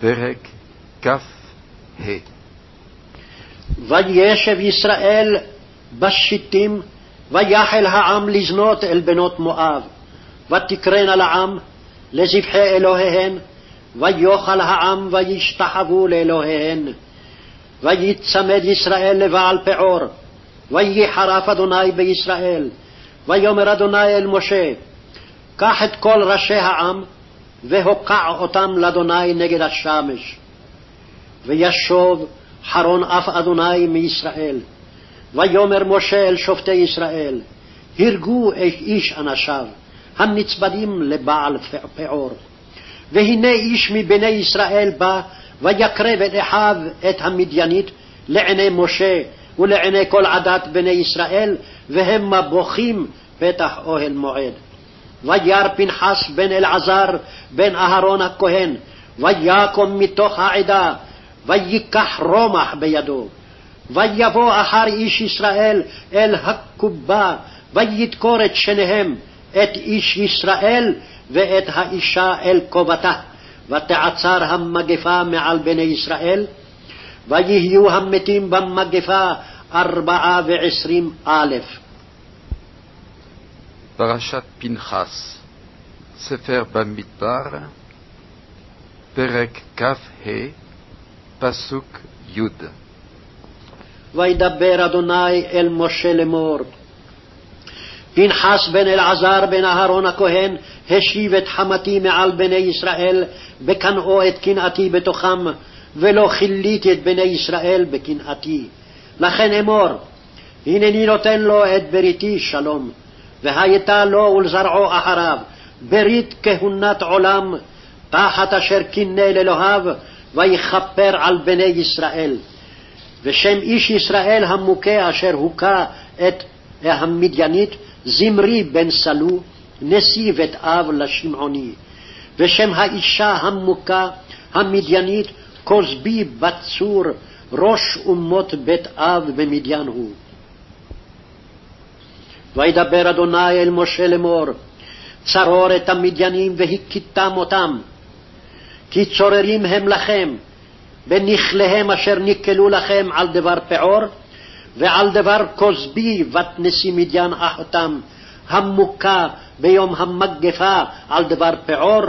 פרק כ"ה וישב ישראל בשיטים, ויחל העם לזנות אל בנות מואב. ותקרנה לעם לזבחי אלוהיהן, ויאכל העם וישתחוו לאלוהיהן. ויצמד ישראל לבעל פעור, ויהי חרף אדוני בישראל. ויאמר אדוני אל משה, קח את כל ראשי העם, והוקע אותם לאדוני נגד השמש. וישוב חרון אף אדוני מישראל. ויאמר משה אל שופטי ישראל, הרגו איש אנשיו, הנצבדים לבעל פעור. והנה איש מבני ישראל בא, ויקרב את אחיו את המדיינית לעיני משה ולעיני כל עדת בני ישראל, והמה בוכים פתח אוהל מועד. וירא פנחס בן אלעזר בן אהרון הכהן, ויקום מתוך העדה, ויקח רומח בידו. ויבוא אחר איש ישראל אל הקובה, וידקור את שניהם, את איש ישראל ואת האישה אל כובתה. ותעצר המגפה מעל בני ישראל, ויהיו המתים במגפה ארבעה ועשרים אלף. פרשת פנחס, ספר במדבר, פרק כ"ה, פסוק י' וידבר אדוני אל משה לאמור. פנחס בן אלעזר בן אהרון הכהן השיב את חמתי מעל בני ישראל בקנאו את קנאתי בתוכם, ולא כיליתי את בני ישראל בקנאתי. לכן אמור, הנני נותן לו את בריתי שלום, והייתה לו ולזרעו אחריו, ברית כהונת עולם, תחת אשר קינא לאלוהיו, ויכפר על בני ישראל. ושם איש ישראל המוכה אשר הוכה את המדיינית, זמרי בן סלו, נשיא בית אב לשמעוני. ושם האישה המוכה המדיינית, כוזבי בצור, ראש אומות בית אב במדיין הוא. וידבר אדוני אל משה לאמור, צרור את המדיינים והכיתם אותם, כי צוררים הם לכם, בנכליהם אשר ניקלו לכם על דבר פעור, ועל דבר כוזבי בת נשיא מדיין אחותם, המוכה ביום המגפה על דבר פעור,